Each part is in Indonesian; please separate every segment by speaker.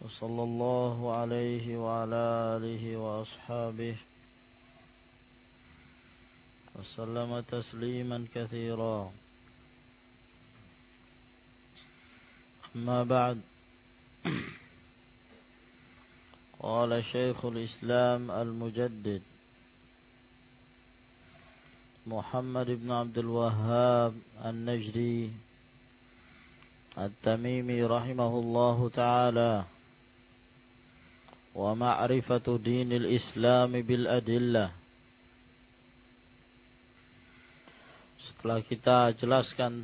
Speaker 1: وصلى الله عليه وعلى آله وأصحابه وسلم تسليما كثيرا. أما بعد قال شيخ الإسلام المجدد محمد بن عبد الوهاب النجدي التميمي رحمه الله تعالى. ومعرفة دين الإسلام بالأدلة Setelah kita jelaskan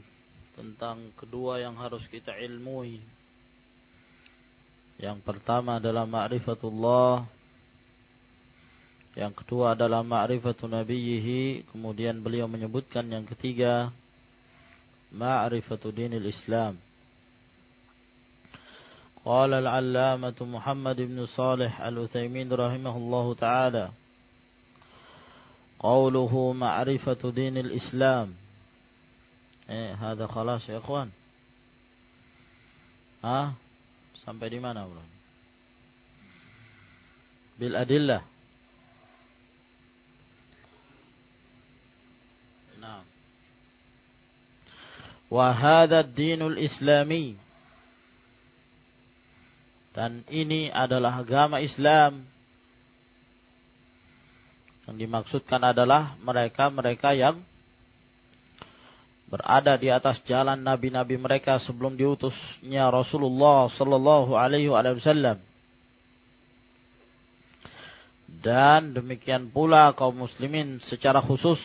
Speaker 1: tentang kedua yang harus kita ilmui. Yang pertama adalah ma'rifatullah. Yang kedua adalah ma'rifatu nabiyhi. Kemudian beliau menyebutkan yang ketiga. Ma'rifatu dinil Islam. قال العلامة محمد بن صالح الأثيمين رحمه الله تعالى قوله معرفة دين الإسلام. إيه هذا خلاص يا إخوان. ها؟ sampai di mana bro bil adillah نعم. وهذا الدين الإسلامي. Dan ini adalah agama Islam. Yang dimaksudkan adalah mereka-mereka yang berada di atas jalan nabi-nabi mereka sebelum diutusnya Rasulullah sallallahu alaihi wasallam. Dan demikian pula kaum muslimin secara khusus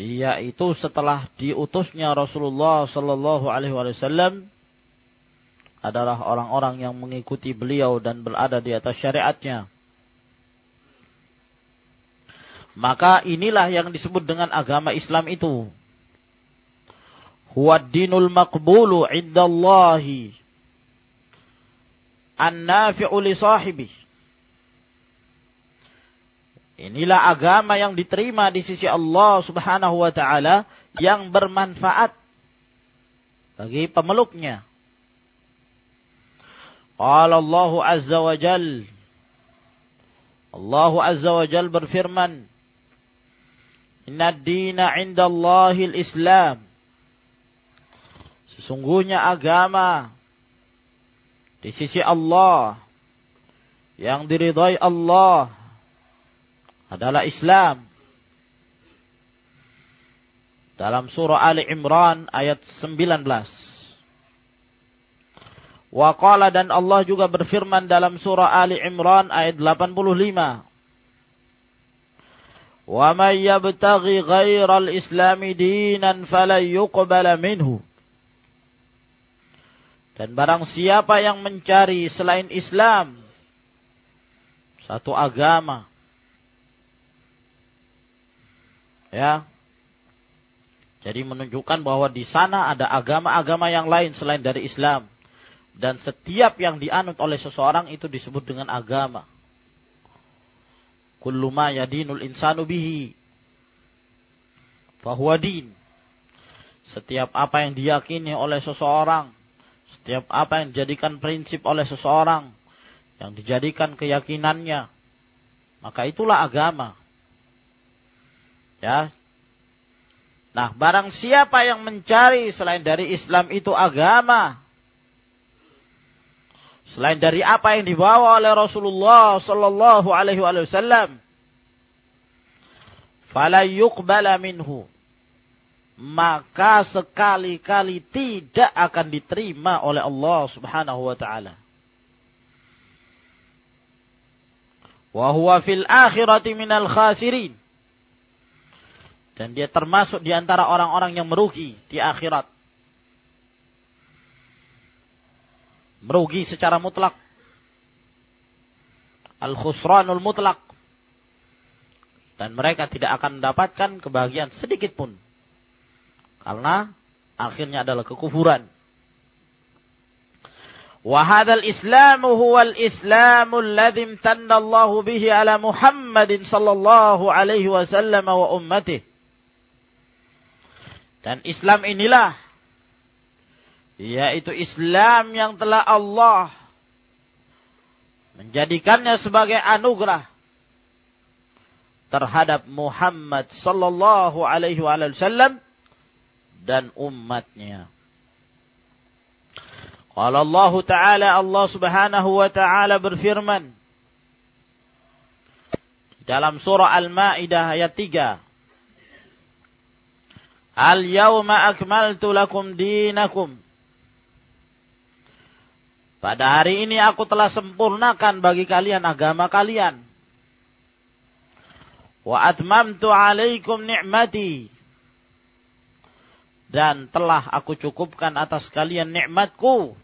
Speaker 1: yaitu setelah diutusnya Rasulullah sallallahu alaihi wasallam adalah orang-orang yang mengikuti beliau dan berada di atas syariatnya. Maka inilah yang disebut dengan agama Islam itu. Huwa dinul maqbulu indallahi. An-nafi'u li sahibi. Inilah agama yang diterima di sisi Allah subhanahu wa ta'ala yang bermanfaat bagi pemeluknya. Qala Allah azza wa jal. Allah azza wa jal berfirman. Inna dina indallahil Islam. Sesungguhnya agama di sisi Allah yang diridhai Allah adalah Islam. Dalam surah Ali Imran ayat 19. Waqala dan Allah juga berfirman dalam surah Ali Imran ayat 85. Wa may yabtaghi ghairal islami dinan falan yuqbala minhu. Dan barang siapa yang mencari selain Islam satu agama ya jadi menunjukkan bahwa di sana ada agama-agama yang lain selain dari Islam dan setiap yang dianut oleh seseorang itu disebut dengan agama kullu ma yadinul insanu bihi fahuwa din. Setiap apa yang diyakini oleh seseorang, setiap apa yang dijadikan prinsip oleh seseorang, yang dijadikan keyakinannya, maka itulah agama. Ya. Nah, barang siapa yang mencari selain dari Islam itu agama, selain dari apa yang dibawa oleh Rasulullah sallallahu alaihi wasallam fala yuqbala minhu maka sekali-kali tidak akan diterima oleh Allah Subhanahu wa taala. Wa huwa fil akhirati minal khasirin. Dan dia termasuk di antara orang-orang yang merugi di akhirat Merugi secara mutlak. Al-khusranul mutlak. Dan mereka tidak akan mendapatkan kebahagiaan sedikit pun. Karena akhirnya adalah kekufuran. وهذا الإسلام هو الإسلام الذي امتن الله به على محمد صلى الله عليه وسلم وأمته dan Islam inilah yaitu Islam yang telah Allah menjadikannya sebagai anugerah terhadap Muhammad sallallahu alaihi wasallam dan umatnya. Qala Allah Ta'ala Allah Subhanahu wa taala berfirman dalam surah Al-Maidah ayat 3 Al yawma akmaltu lakum dinakum Pada hari ini aku telah sempurnakan bagi kalian agama kalian. Wa atmamtu alaikum ni'mati. Dan telah aku cukupkan atas kalian nikmatku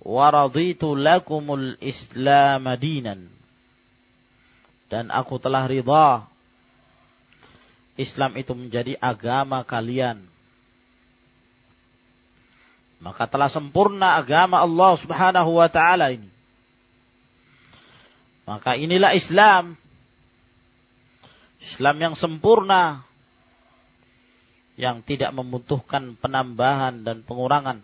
Speaker 1: waraditu lakumul Islam dinan. Dan aku telah ridha Islam itu menjadi agama kalian. Maka telah sempurna agama Allah Subhanahu wa taala ini. Maka inilah Islam. Islam yang sempurna yang tidak membutuhkan penambahan dan pengurangan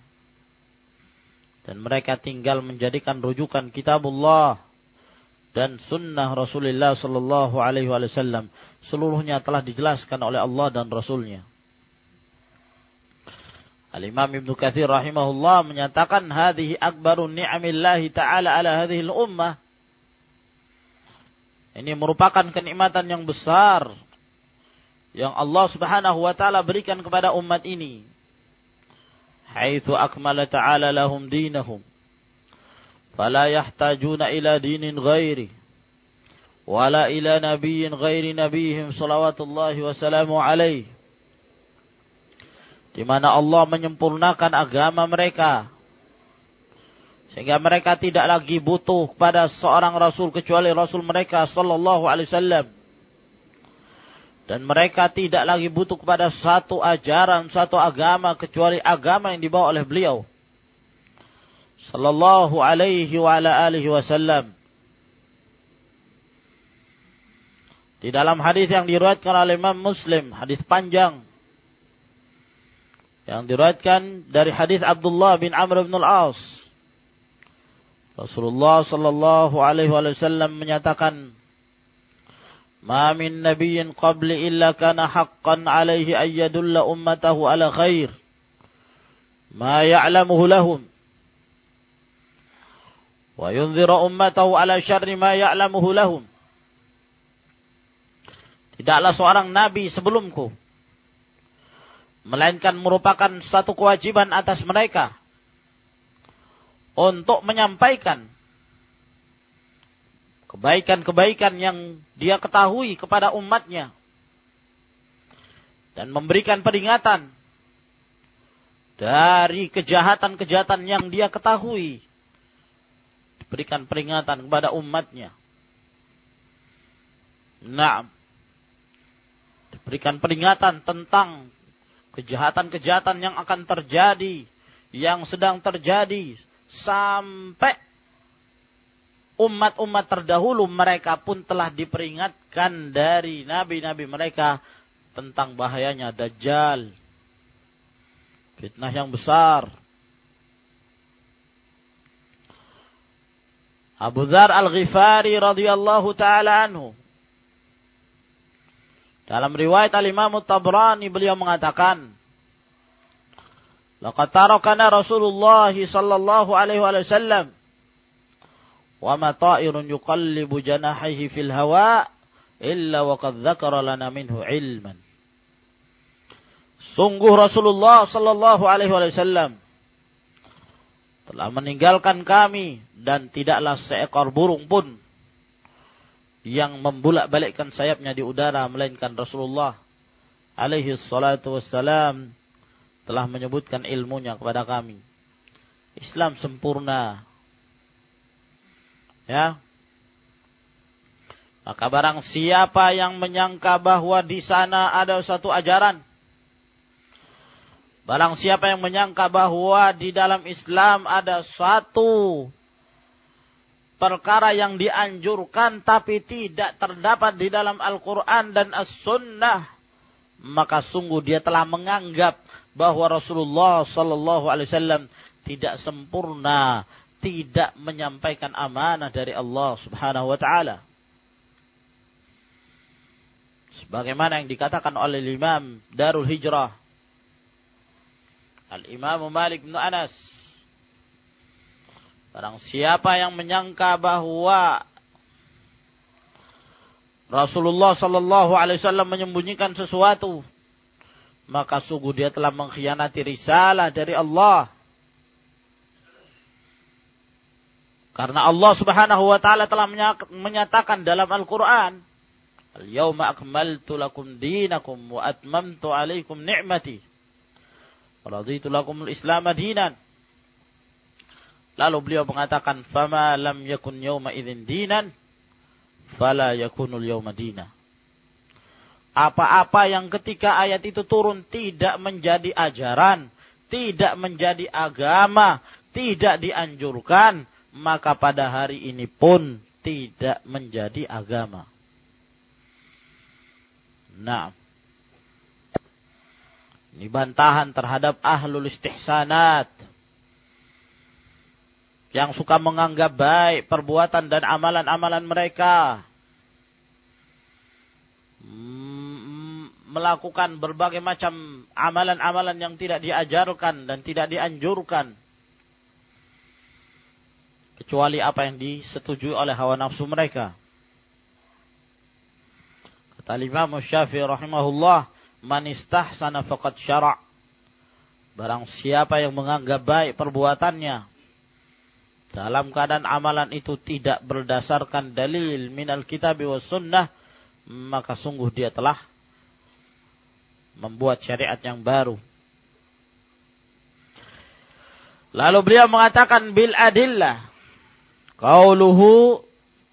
Speaker 1: dan mereka tinggal menjadikan rujukan kitabullah dan sunnah Rasulullah sallallahu alaihi wasallam seluruhnya telah dijelaskan oleh Allah dan Rasulnya. Al-Imam Ibnu Katsir rahimahullah menyatakan hadhihi akbaru ni'amillahi ta'ala ala hadhihi ummah Ini merupakan kenikmatan yang besar yang Allah Subhanahu wa taala berikan kepada umat ini. Haitsu akmala ta'ala lahum dinahum. Fala yahtajuna ila dinin ghairi. Wala ila nabiyyin ghairi nabiyhim salawatullahi wa salamu alaihi di mana Allah menyempurnakan agama mereka sehingga mereka tidak lagi butuh kepada seorang rasul kecuali rasul mereka sallallahu alaihi wasallam dan mereka tidak lagi butuh kepada satu ajaran, satu agama kecuali agama yang dibawa oleh beliau. Sallallahu alaihi wa ala alihi wasallam. Di dalam hadis yang diriwayatkan oleh Imam Muslim, hadis panjang yang diriwayatkan dari hadis Abdullah bin Amr bin Al-As. Rasulullah sallallahu alaihi wasallam menyatakan, "Ma min nabiyyin qabli illa kana haqqan alaihi ayyadulla ummatahu ala khair ma ya'lamuhu lahum wa yunzira ummatahu ala syarri ma ya'lamuhu lahum." Tidaklah seorang nabi sebelumku melainkan merupakan satu kewajiban atas mereka untuk menyampaikan kebaikan-kebaikan yang dia ketahui kepada umatnya dan memberikan peringatan dari kejahatan-kejahatan yang dia ketahui. Diberikan peringatan kepada umatnya. Nah diberikan peringatan tentang kejahatan-kejahatan yang akan terjadi yang sedang terjadi sampai umat-umat terdahulu mereka pun telah diperingatkan dari nabi-nabi mereka tentang bahayanya dajjal. Fitnah yang besar. Abu Dhar Al-Ghifari radhiyallahu taala anhu dalam riwayat Al-Imam Tabrani beliau mengatakan, "Laqad tarakana Rasulullah sallallahu alaihi wasallam wa ma ta'irun yuqallibu janahihi fil hawa illa wa qad dzakara lana minhu ilman." Sungguh Rasulullah sallallahu alaihi wasallam telah meninggalkan kami dan tidaklah seekor burung pun yang membulak-balikkan sayapnya di udara melainkan Rasulullah alaihi salatu wassalam telah menyebutkan ilmunya kepada kami Islam sempurna. Ya. Maka barang siapa yang menyangka bahwa di sana ada satu ajaran. Barang siapa yang menyangka bahwa di dalam Islam ada suatu perkara yang dianjurkan tapi tidak terdapat di dalam Al-Quran dan As-Sunnah maka sungguh dia telah menganggap bahwa Rasulullah Sallallahu Alaihi Wasallam tidak sempurna, tidak menyampaikan amanah dari Allah Subhanahu Wa Taala. Sebagaimana yang dikatakan oleh Imam Darul Hijrah, Al Imam Malik bin Anas, barang siapa yang menyangka bahwa Rasulullah Shallallahu Alaihi Wasallam menyembunyikan sesuatu, maka sungguh dia telah mengkhianati risalah dari Allah. Karena Allah Subhanahu wa taala telah menyatakan dalam Al-Qur'an, "Al-yauma akmaltu lakum dinakum wa atmamtu 'alaikum ni'mati wa raditu lakum al-Islam dinan." Lalu beliau mengatakan, "Fama lam yakun yauma idzin dinan, fala yakunul yaumadina. Apa-apa yang ketika ayat itu turun tidak menjadi ajaran, tidak menjadi agama, tidak dianjurkan, maka pada hari ini pun tidak menjadi agama. Nah, ini bantahan terhadap ahlul istihsanat yang suka menganggap baik perbuatan dan amalan-amalan mereka. Melakukan berbagai macam amalan-amalan yang tidak diajarkan dan tidak dianjurkan. Kecuali apa yang disetujui oleh hawa nafsu mereka. Kata Imam Syafi'i rahimahullah, "Man istahsana faqad syara'." Barang siapa yang menganggap baik perbuatannya, dalam keadaan amalan itu tidak berdasarkan dalil minal kitab wa sunnah, maka sungguh dia telah membuat syariat yang baru. Lalu beliau mengatakan bil adillah. Qauluhu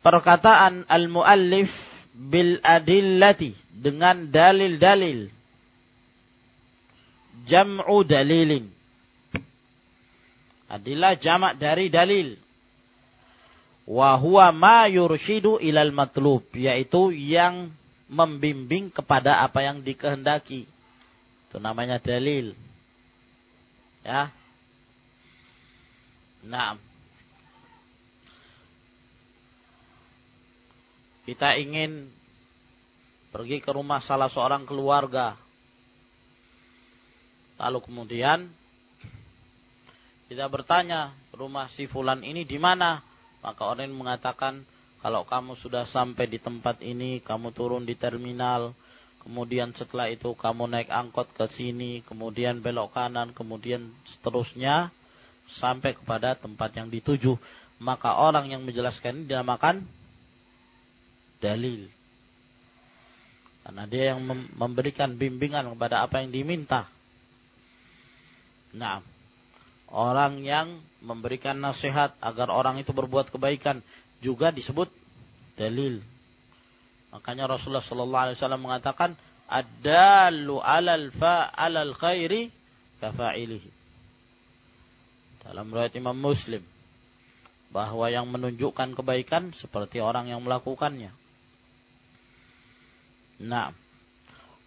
Speaker 1: perkataan al-muallif bil adillati dengan dalil-dalil. Jam'u dalilin adalah jamak dari dalil. Wa huwa ma yurshidu ilal matlub, yaitu yang membimbing kepada apa yang dikehendaki. Itu namanya dalil. Ya. Nah. Kita ingin pergi ke rumah salah seorang keluarga. Lalu kemudian kita bertanya, rumah si fulan ini di mana? Maka orang mengatakan, kalau kamu sudah sampai di tempat ini, kamu turun di terminal, kemudian setelah itu kamu naik angkot ke sini, kemudian belok kanan, kemudian seterusnya sampai kepada tempat yang dituju. Maka orang yang menjelaskan ini dinamakan dalil. Karena dia yang memberikan bimbingan kepada apa yang diminta. Nah, orang yang memberikan nasihat agar orang itu berbuat kebaikan juga disebut dalil. Makanya Rasulullah sallallahu alaihi wasallam mengatakan adalu alal fa alal khairi kafa'ilihi. Dalam riwayat Imam Muslim bahwa yang menunjukkan kebaikan seperti orang yang melakukannya. Nah,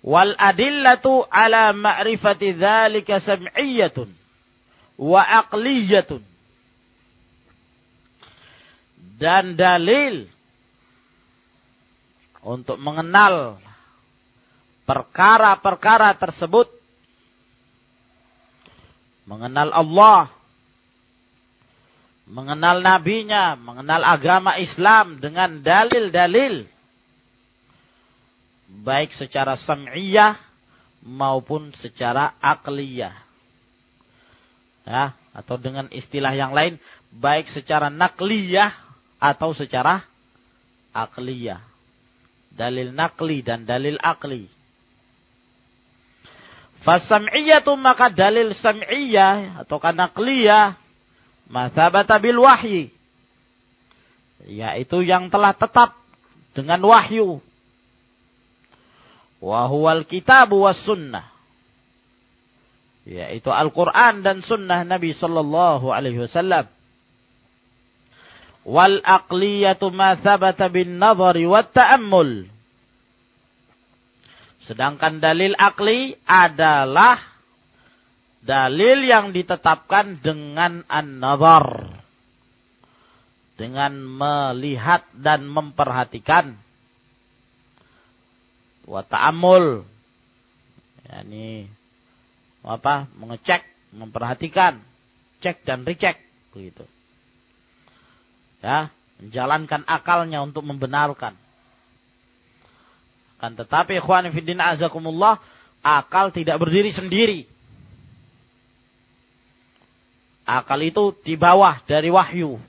Speaker 1: wal adillatu ala ma'rifati dzalika wa aqliyatun. Dan dalil untuk mengenal perkara-perkara tersebut. Mengenal Allah mengenal nabinya mengenal agama Islam dengan dalil-dalil. Baik secara sam'iyah maupun secara akliyah ya atau dengan istilah yang lain baik secara nakliyah atau secara akliyah. Dalil nakli dan dalil akli. Fasam'iyatu maka dalil sam'iyah atau nakliyah Mathabata bil wahyi. Yaitu yang telah tetap dengan wahyu. Wahuwal kitabu was sunnah. Yaitu Al-Quran dan sunnah Nabi Sallallahu Alaihi Wasallam. Wal aqliyatu ma thabata bin nazari wat ta'ammul. Sedangkan dalil akli adalah dalil yang ditetapkan dengan an-nazar. Dengan melihat dan memperhatikan. Wa ta'amul. Yani apa? Mengecek, memperhatikan, cek dan recheck begitu. Ya, menjalankan akalnya untuk membenarkan. Kan tetapi ikhwan fiddin azakumullah, akal tidak berdiri sendiri. Akal itu di bawah dari wahyu.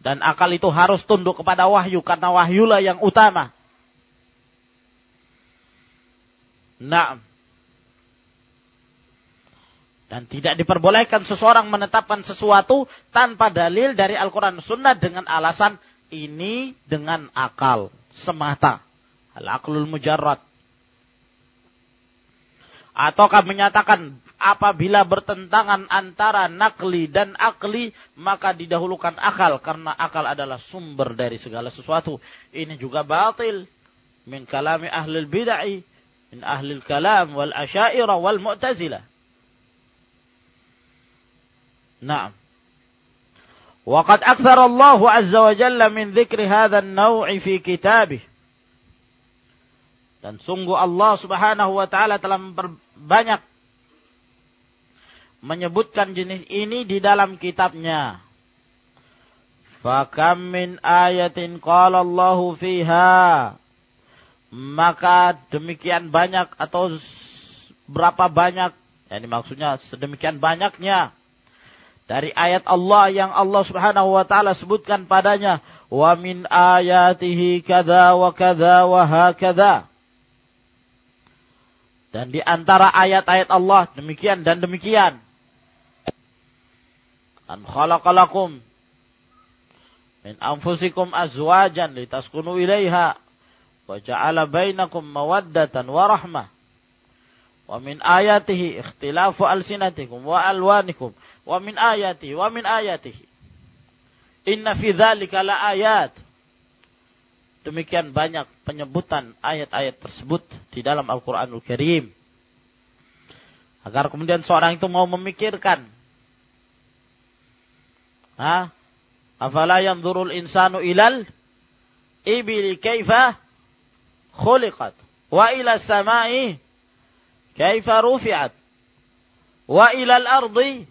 Speaker 1: Dan akal itu harus tunduk kepada wahyu karena wahyulah yang utama. Nah. Dan tidak diperbolehkan seseorang menetapkan sesuatu tanpa dalil dari Al-Quran Sunnah dengan alasan ini dengan akal semata. Al-aqlul mujarrad. Ataukah menyatakan apabila bertentangan antara nakli dan akli, maka didahulukan akal. Karena akal adalah sumber dari segala sesuatu. Ini juga batil. Min kalami ahlil bid'ah. Min ahlil kalam wal asyairah wal mu'tazilah. Naam. وقد أكثر الله عز وجل من ذكر هذا النوع في كتابه dan sungguh Allah subhanahu wa ta'ala telah memperbanyak menyebutkan jenis ini di dalam kitabnya. Fakam min ayatin qala Allahu fiha. Maka demikian banyak atau berapa banyak, ini maksudnya sedemikian banyaknya dari ayat Allah yang Allah Subhanahu wa taala sebutkan padanya wa min ayatihi kadza wa kadza wa hakadza dan di antara ayat-ayat Allah demikian dan demikian. An khalaqalakum min anfusikum azwajan litaskunu ilaiha wa ja'ala bainakum mawaddatan wa rahmah. Wa min ayatihi ikhtilafu alsinatikum wa alwanikum wa min ayatihi wa min ayatihi. Inna fi dzalika la ayat. Demikian banyak penyebutan ayat-ayat tersebut di dalam Al-Qur'anul Karim. Agar kemudian seorang itu mau memikirkan. Ha? Afala yanzurul insanu ilal ibili kaifa khuliqat? Wa ila samai kaifa rufi'at? Wa ila al-ardi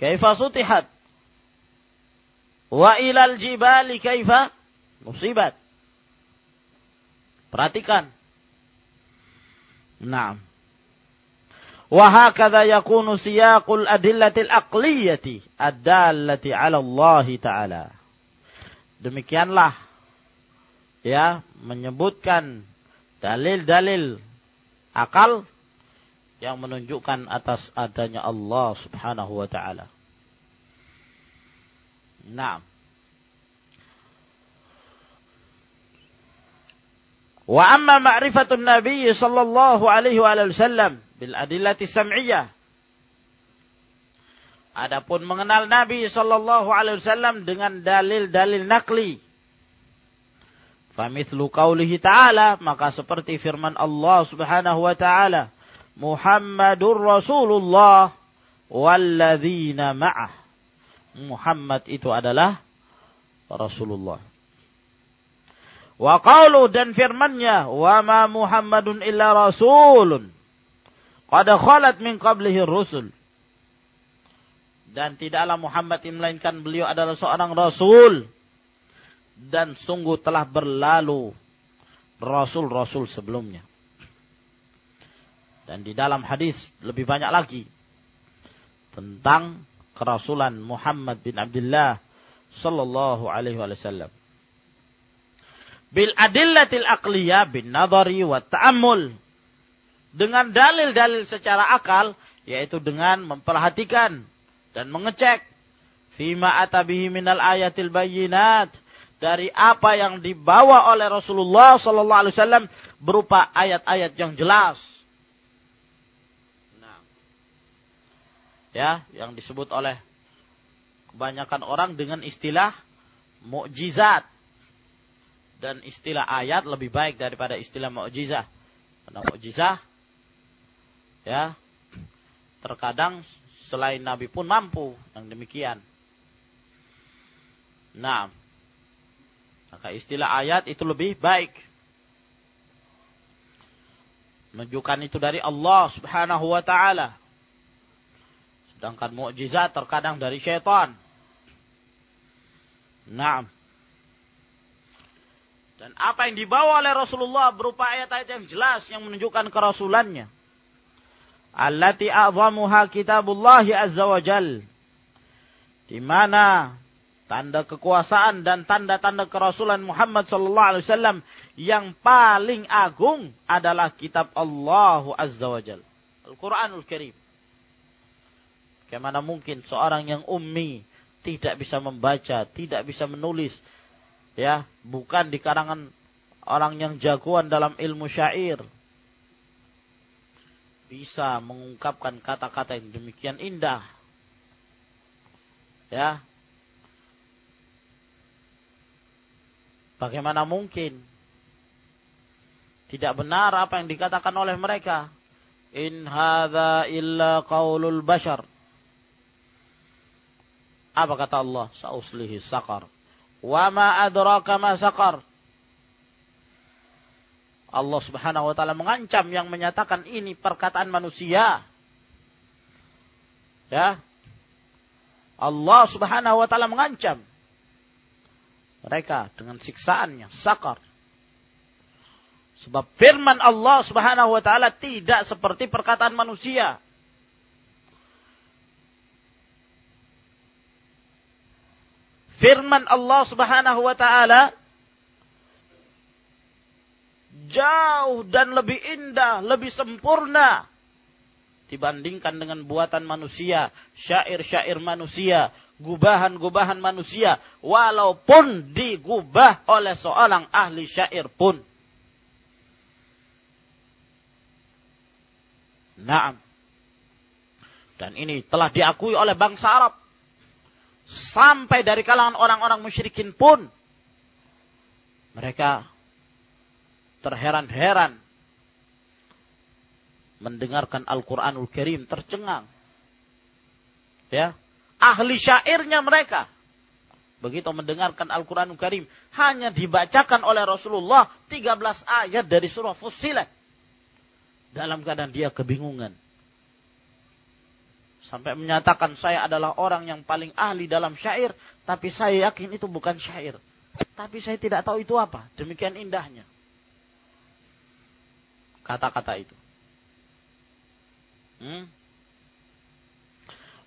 Speaker 1: kaifa sutihat? Wa ilal jibali kaifa? Musibat. Perhatikan. Naam. Wa hakadha yakunu siyaqul adillatil aqliyati ad-dallati 'ala Allah taala. Demikianlah ya menyebutkan dalil-dalil akal yang menunjukkan atas adanya Allah Subhanahu wa taala. Naam. Wa amma ma'rifatun Nabi sallallahu alaihi wa sallam bil adillati sam'iyah. Adapun mengenal Nabi sallallahu alaihi wasallam dengan dalil-dalil nakli. Famithlu qaulihi ta'ala, maka seperti firman Allah Subhanahu wa taala, Muhammadur Rasulullah walladzina ma'ah. Muhammad itu adalah Rasulullah. Wa qalu dan firmannya, wa ma Muhammadun illa rasulun. Qad khalat min qablihi rusul. Dan tidaklah Muhammad melainkan beliau adalah seorang rasul. Dan sungguh telah berlalu rasul-rasul sebelumnya. Dan di dalam hadis lebih banyak lagi tentang kerasulan Muhammad bin Abdullah sallallahu alaihi wasallam. Bil adillatil aqliyah bin nadhari wa ta'ammul. Dengan dalil-dalil secara akal yaitu dengan memperhatikan dan mengecek fima atabihi minal ayatil bayyinat dari apa yang dibawa oleh Rasulullah sallallahu alaihi wasallam berupa ayat-ayat yang jelas. Ya, yang disebut oleh kebanyakan orang dengan istilah mukjizat. Dan istilah ayat lebih baik daripada istilah mukjizah. Karena mukjizah ya terkadang selain Nabi pun mampu yang demikian. Nah, maka istilah ayat itu lebih baik. Menunjukkan itu dari Allah subhanahu wa ta'ala. Sedangkan mukjizat terkadang dari syaitan. Nah. Dan apa yang dibawa oleh Rasulullah berupa ayat-ayat yang jelas yang menunjukkan kerasulannya. Allati a'zamuha kitabullahi azza wa jal. Di mana tanda kekuasaan dan tanda-tanda kerasulan Muhammad sallallahu alaihi wasallam yang paling agung adalah kitab Allah Azza wa Jal. Al-Quranul Karim. Bagaimana mungkin seorang yang ummi tidak bisa membaca, tidak bisa menulis, ya, bukan di karangan orang yang jagoan dalam ilmu syair, bisa mengungkapkan kata-kata yang demikian indah, ya, Bagaimana mungkin tidak benar apa yang dikatakan oleh mereka? In hadza illa qaulul bashar. Apa kata Allah? Sauslihi sakar. Wa ma adraka ma sakar. Allah Subhanahu wa taala mengancam yang menyatakan ini perkataan manusia. Ya. Allah Subhanahu wa taala mengancam mereka dengan siksaannya, sakar. Sebab firman Allah Subhanahu wa taala tidak seperti perkataan manusia. Firman Allah Subhanahu wa taala jauh dan lebih indah, lebih sempurna dibandingkan dengan buatan manusia, syair-syair manusia, gubahan-gubahan manusia walaupun digubah oleh seorang ahli syair pun. Naam. Dan ini telah diakui oleh bangsa Arab. Sampai dari kalangan orang-orang musyrikin pun. Mereka terheran-heran mendengarkan Al-Quranul Karim tercengang. Ya, ahli syairnya mereka. Begitu mendengarkan Al-Quranul Karim. Hanya dibacakan oleh Rasulullah 13 ayat dari surah Fussilat. Dalam keadaan dia kebingungan. Sampai menyatakan saya adalah orang yang paling ahli dalam syair. Tapi saya yakin itu bukan syair. Tapi saya tidak tahu itu apa. Demikian indahnya. Kata-kata itu. Hmm?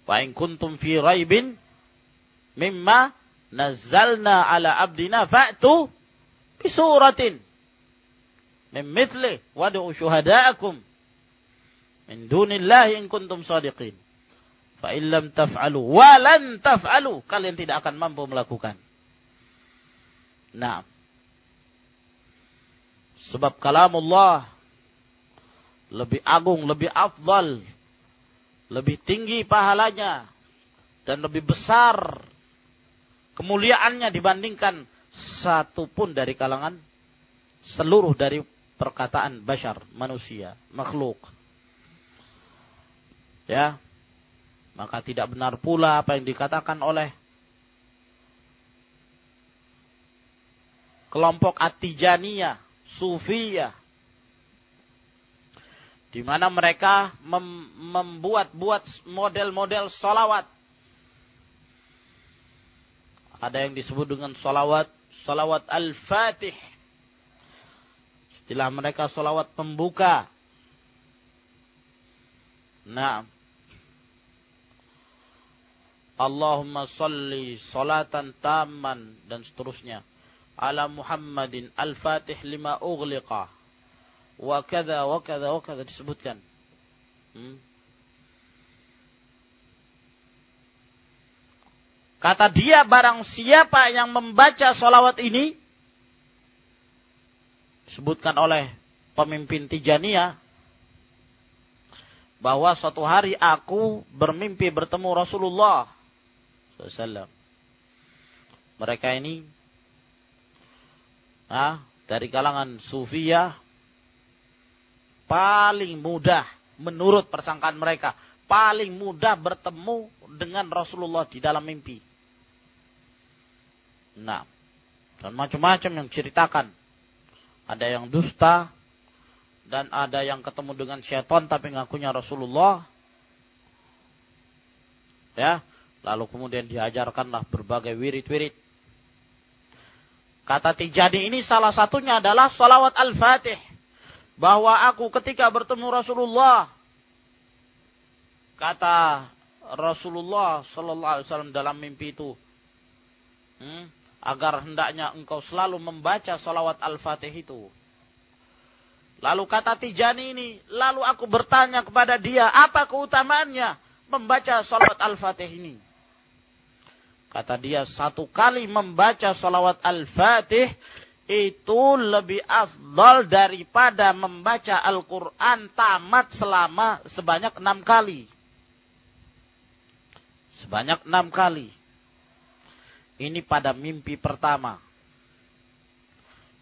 Speaker 1: Wa in kuntum fi raibin mimma nazzalna ala abdina fa'tu bi suratin min mithli wad'u syuhada'akum min dunillahi in kuntum sadiqin. Fa in lam taf'alu wa lan taf'alu kalian tidak akan mampu melakukan. Nah. Sebab kalamullah lebih agung, lebih afdal lebih tinggi pahalanya dan lebih besar kemuliaannya dibandingkan satu pun dari kalangan seluruh dari perkataan bashar, manusia, makhluk. Ya. Maka tidak benar pula apa yang dikatakan oleh kelompok Atijaniyah, Sufiyah, di mana mereka mem membuat-buat model-model solawat. Ada yang disebut dengan solawat, solawat al-fatih. Istilah mereka solawat pembuka. Nah, Allahumma salli salatan taman dan seterusnya. Ala Muhammadin al-fatih lima ughliqah wa kada wa kada wa kada disebutkan. Hmm. Kata dia barang siapa yang membaca solawat ini. Disebutkan oleh pemimpin Tijaniyah. Bahwa suatu hari aku bermimpi bertemu Rasulullah SAW. Mereka ini ah, dari kalangan sufiyah paling mudah menurut persangkaan mereka paling mudah bertemu dengan Rasulullah di dalam mimpi. Nah, dan macam-macam yang ceritakan. Ada yang dusta dan ada yang ketemu dengan syaitan tapi ngakunya Rasulullah. Ya, lalu kemudian diajarkanlah berbagai wirid-wirid. Kata Tijani ini salah satunya adalah salawat Al-Fatih. Bahwa aku ketika bertemu Rasulullah. Kata Rasulullah Sallallahu Alaihi dalam mimpi itu. Hmm, agar hendaknya engkau selalu membaca salawat Al-Fatih itu. Lalu kata Tijani ini, lalu aku bertanya kepada dia, apa keutamaannya membaca salawat Al-Fatih ini? Kata dia, satu kali membaca salawat Al-Fatih itu lebih afdal daripada membaca Al-Quran tamat selama sebanyak enam kali. Sebanyak enam kali. Ini pada mimpi pertama.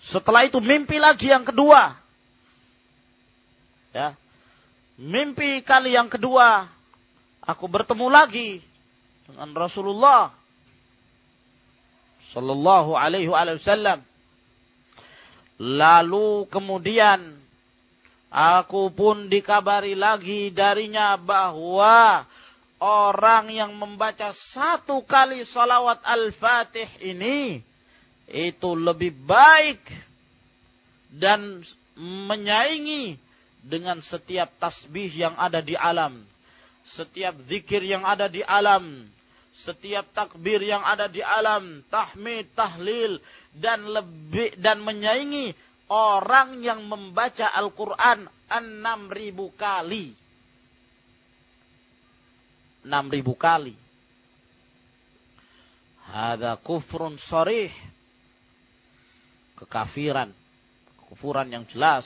Speaker 1: Setelah itu mimpi lagi yang kedua. Ya. Mimpi kali yang kedua. Aku bertemu lagi dengan Rasulullah Sallallahu alaihi wasallam. Lalu kemudian aku pun dikabari lagi darinya bahwa orang yang membaca satu kali salawat al-fatih ini itu lebih baik dan menyaingi dengan setiap tasbih yang ada di alam, setiap zikir yang ada di alam, setiap takbir yang ada di alam, tahmid, tahlil dan lebih dan menyaingi orang yang membaca Al-Qur'an 6000 kali. 6000 kali. Hada kufrun sarih. Kekafiran. Kufuran yang jelas.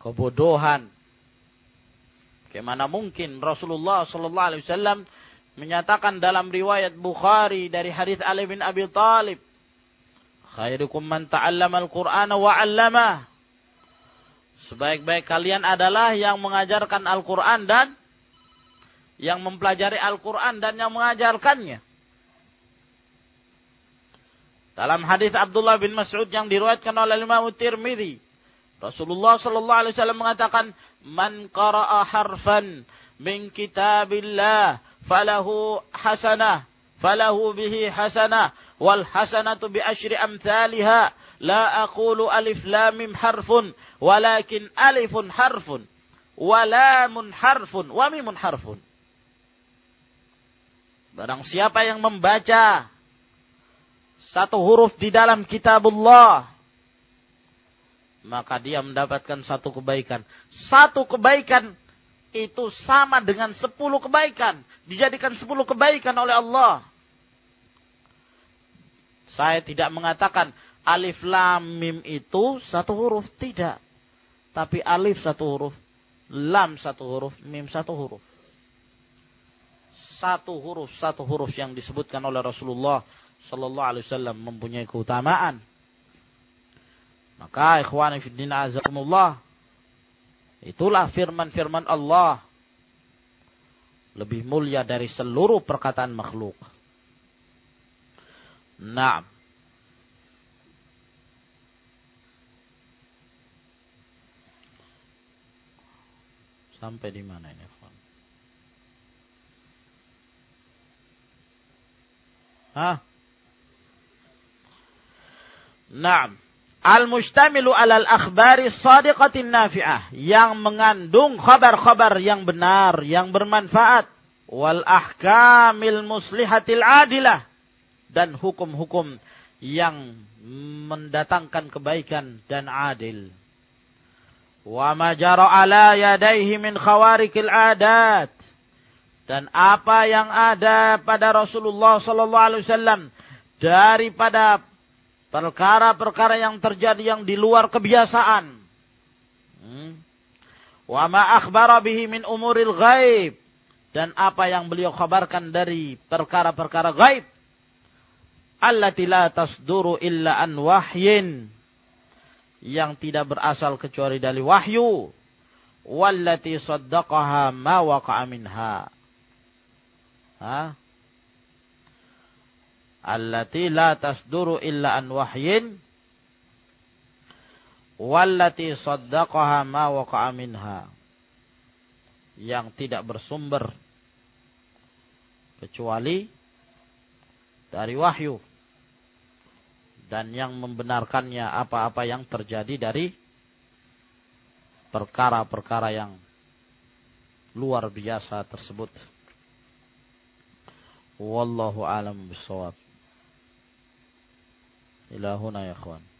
Speaker 1: Kebodohan. Bagaimana mungkin Rasulullah sallallahu alaihi wasallam menyatakan dalam riwayat Bukhari dari hadis Ali bin Abi Talib, "Khairukum man ta'allama al-Qur'ana wa 'allamah." Sebaik-baik kalian adalah yang mengajarkan Al-Qur'an dan yang mempelajari Al-Quran dan yang mengajarkannya. Dalam hadis Abdullah bin Mas'ud yang diriwayatkan oleh Imam Tirmidzi, Rasulullah sallallahu alaihi wasallam mengatakan, "Man qara'a harfan min kitabillah falahu hasanah, falahu bihi hasanah, wal hasanatu bi asyri amthaliha." La aqulu alif lam mim harfun, walakin alifun harfun, wa lamun harfun. Barang siapa yang membaca satu huruf di dalam kitabullah, maka dia mendapatkan satu kebaikan. Satu kebaikan itu sama dengan sepuluh kebaikan. Dijadikan sepuluh kebaikan oleh Allah. Saya tidak mengatakan alif lam mim itu satu huruf. Tidak. Tapi alif satu huruf. Lam satu huruf. Mim satu huruf satu huruf satu huruf yang disebutkan oleh Rasulullah Sallallahu Alaihi Wasallam mempunyai keutamaan. Maka ikhwan fillah azakumullah itulah firman-firman Allah lebih mulia dari seluruh perkataan makhluk. Nah, sampai di mana ini? Hah? Naam. Al-mustamilu alal akhbari sadiqatin nafi'ah. Yang mengandung khabar-khabar yang benar, yang bermanfaat. Wal ahkamil muslihatil adilah. Dan hukum-hukum yang mendatangkan kebaikan dan adil. Wa ma jara ala yadaihi min khawarikil adat dan apa yang ada pada Rasulullah sallallahu alaihi wasallam daripada perkara-perkara yang terjadi yang di luar kebiasaan. Hmm. Wa akhbara bihi min umuril ghaib. Dan apa yang beliau kabarkan dari perkara-perkara gaib allati la tasduru illa an wahyin. Yang tidak berasal kecuali dari wahyu. Wallati saddaqaha ma waqa'a minha. Ha allati la tasduru illa an wahyin wallati saddaqaha ma waqa'a minha yang tidak bersumber kecuali dari wahyu dan yang membenarkannya apa-apa yang terjadi dari perkara-perkara yang luar biasa tersebut. Wallahu alam bisawab. Ilahuna ya kawan.